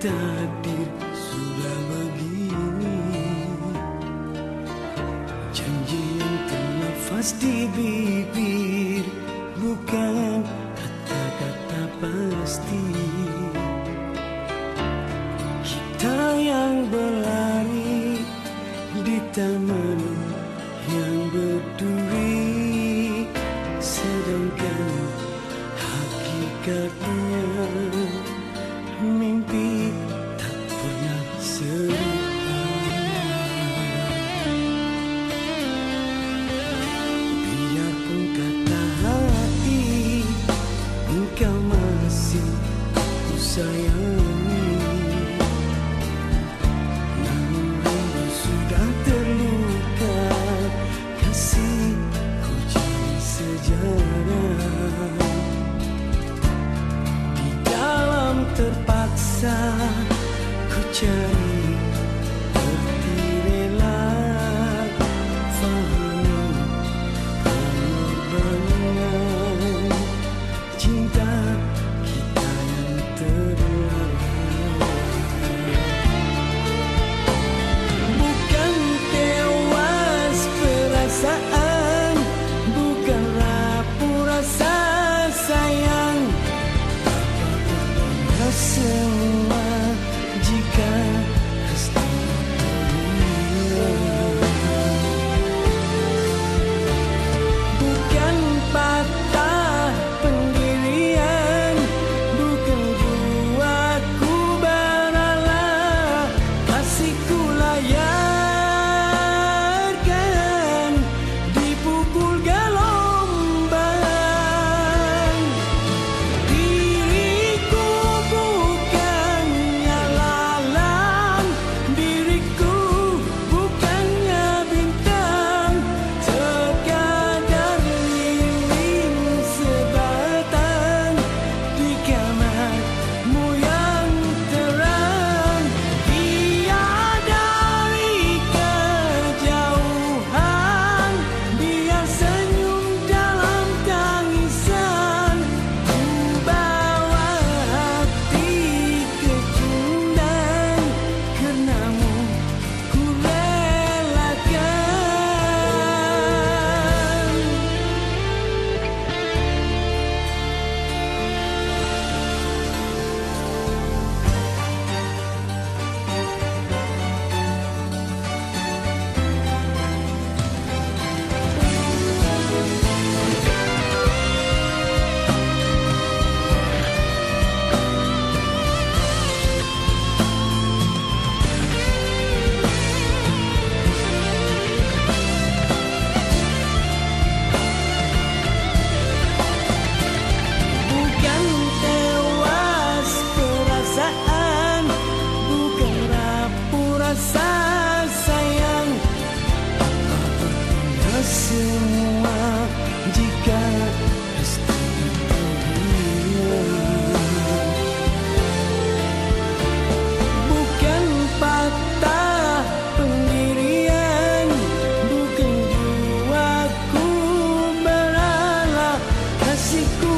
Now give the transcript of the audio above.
takdir sudah begini. Janji yang terlepas di bibir Bukan kata-kata pasti. Kita yang berlari di taman yang berduri Sedangkan hakikatnya future. Chico.